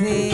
see